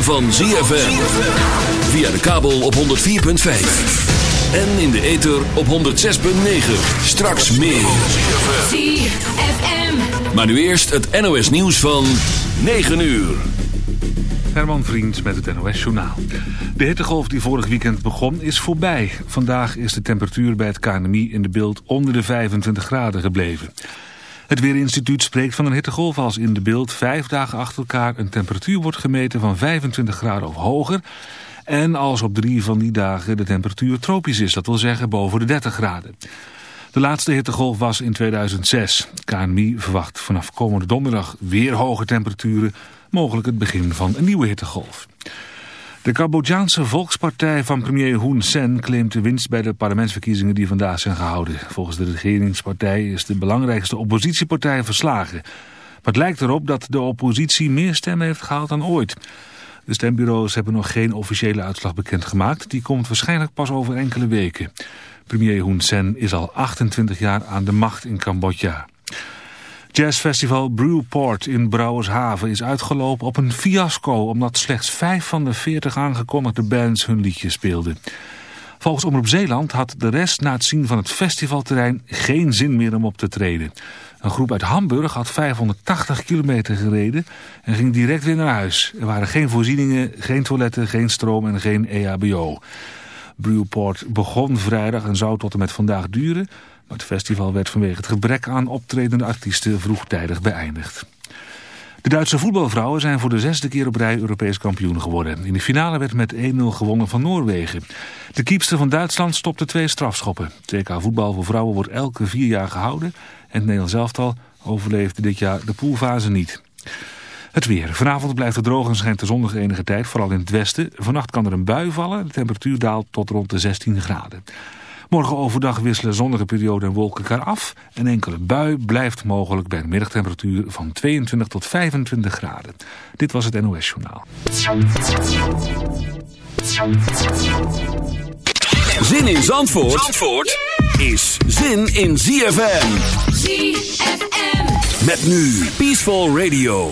ritme van ZFM. Via de kabel op 104.5. En in de ether op 106.9. Straks meer. ZFM. Maar nu eerst het NOS nieuws van 9 uur. Herman Vriend met het NOS Journaal. De hittegolf die vorig weekend begon is voorbij. Vandaag is de temperatuur bij het KNMI in de beeld onder de 25 graden gebleven. Het Weerinstituut spreekt van een hittegolf als in de beeld vijf dagen achter elkaar een temperatuur wordt gemeten van 25 graden of hoger. En als op drie van die dagen de temperatuur tropisch is, dat wil zeggen boven de 30 graden. De laatste hittegolf was in 2006. KNMI verwacht vanaf komende donderdag weer hoge temperaturen, mogelijk het begin van een nieuwe hittegolf. De Cambodjaanse volkspartij van premier Hun Sen claimt de winst bij de parlementsverkiezingen die vandaag zijn gehouden. Volgens de regeringspartij is de belangrijkste oppositiepartij verslagen. Maar het lijkt erop dat de oppositie meer stemmen heeft gehaald dan ooit. De stembureaus hebben nog geen officiële uitslag bekendgemaakt. Die komt waarschijnlijk pas over enkele weken. Premier Hun Sen is al 28 jaar aan de macht in Cambodja. Jazzfestival Brewport in Brouwershaven is uitgelopen op een fiasco... omdat slechts vijf van de veertig aangekondigde bands hun liedjes speelden. Volgens Omroep Zeeland had de rest na het zien van het festivalterrein geen zin meer om op te treden. Een groep uit Hamburg had 580 kilometer gereden en ging direct weer naar huis. Er waren geen voorzieningen, geen toiletten, geen stroom en geen EHBO. Brewport begon vrijdag en zou tot en met vandaag duren... maar het festival werd vanwege het gebrek aan optredende artiesten vroegtijdig beëindigd. De Duitse voetbalvrouwen zijn voor de zesde keer op rij Europees kampioen geworden. In de finale werd met 1-0 gewonnen van Noorwegen. De kiepster van Duitsland stopte twee strafschoppen. WK voetbal voor vrouwen wordt elke vier jaar gehouden... en het Nederlands elftal overleefde dit jaar de poolfase niet. Het weer. Vanavond blijft het droog en schijnt de zon enige tijd, vooral in het westen. Vannacht kan er een bui vallen. De temperatuur daalt tot rond de 16 graden. Morgen overdag wisselen zonnige periode en wolken elkaar af. Een enkele bui blijft mogelijk bij een middagtemperatuur van 22 tot 25 graden. Dit was het NOS Journaal. Zin in Zandvoort, Zandvoort is zin in ZFM. ZFM. Met nu Peaceful Radio.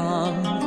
come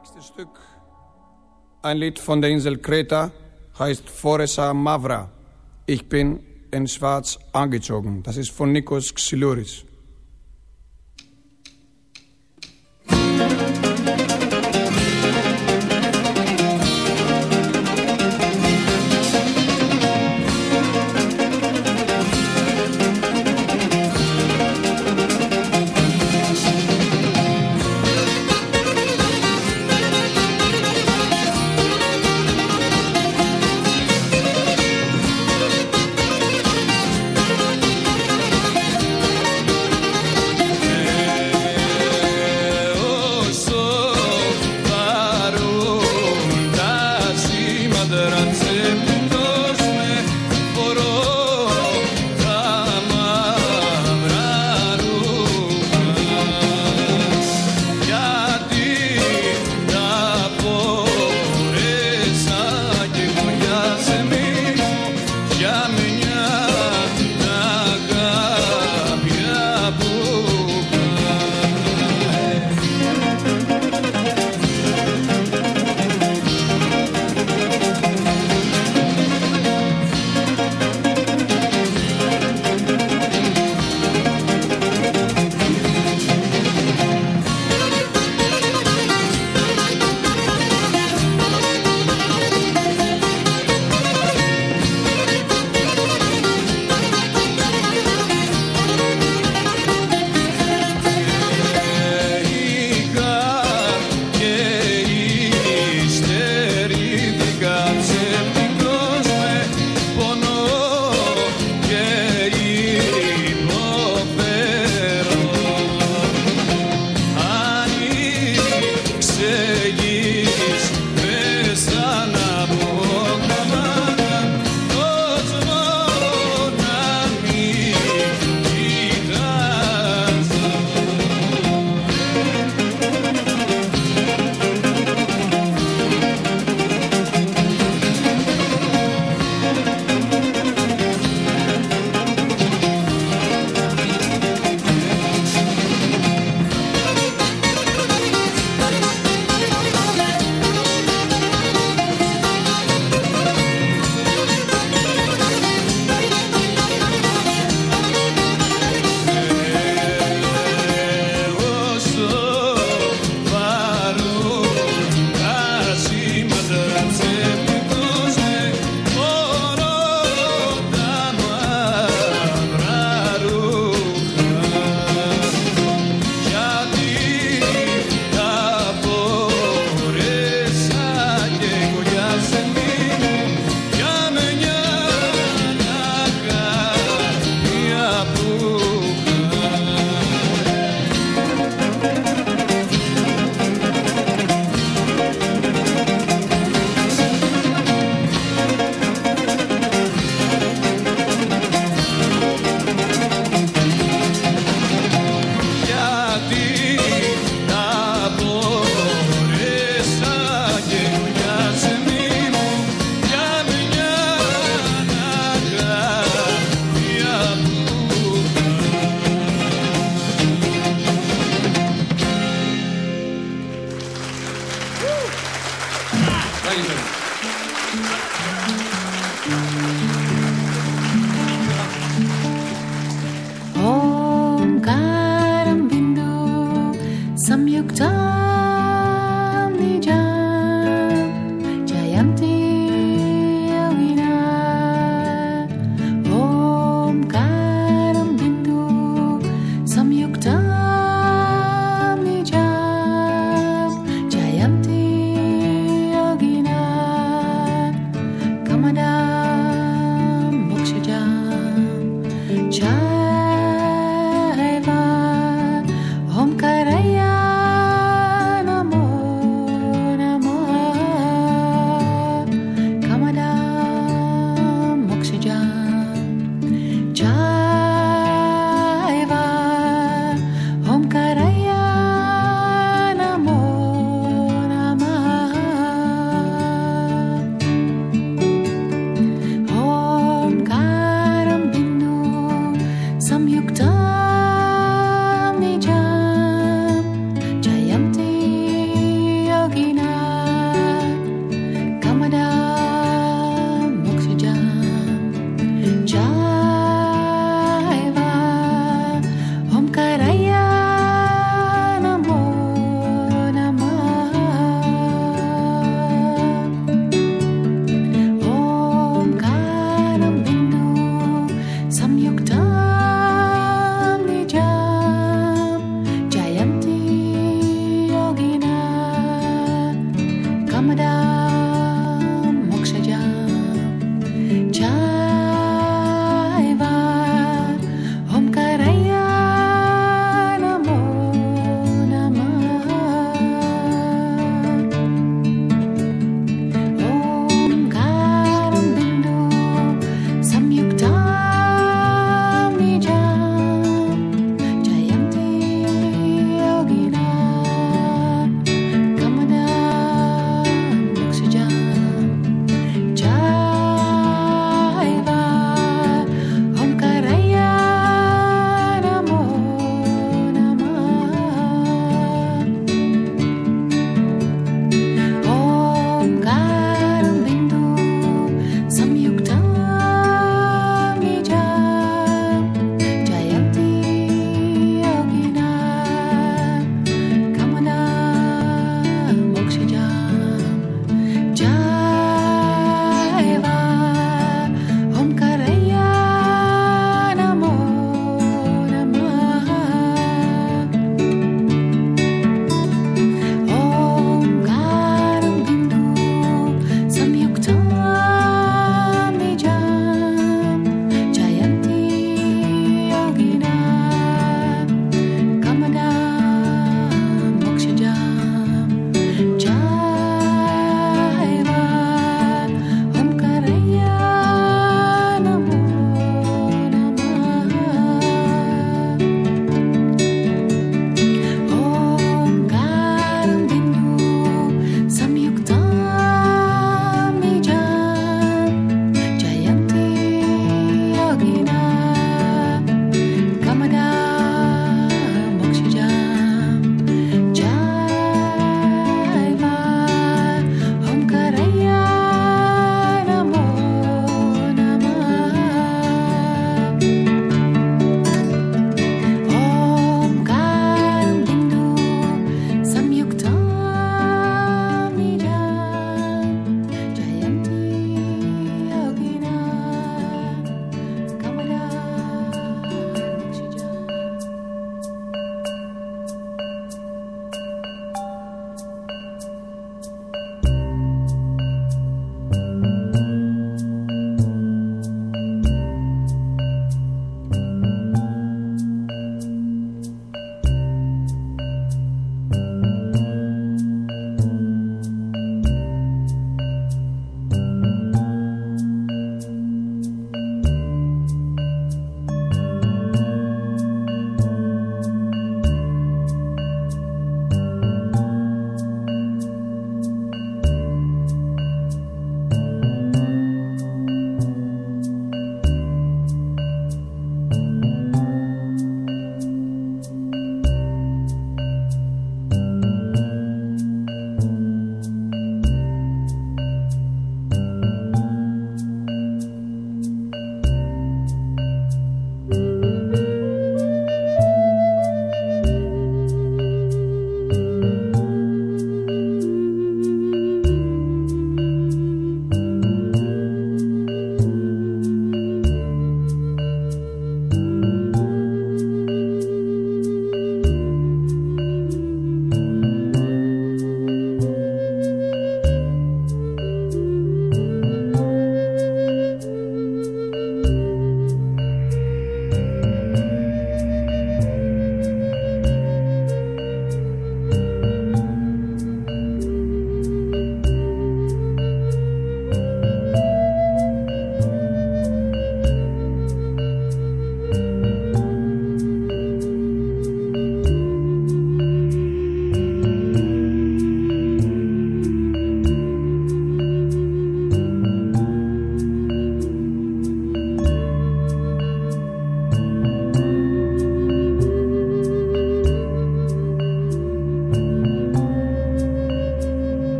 nächste Stück, ein Lied von der Insel Kreta, heißt Foresa Mavra. Ich bin in schwarz angezogen. Das ist von Nikos Xylouris.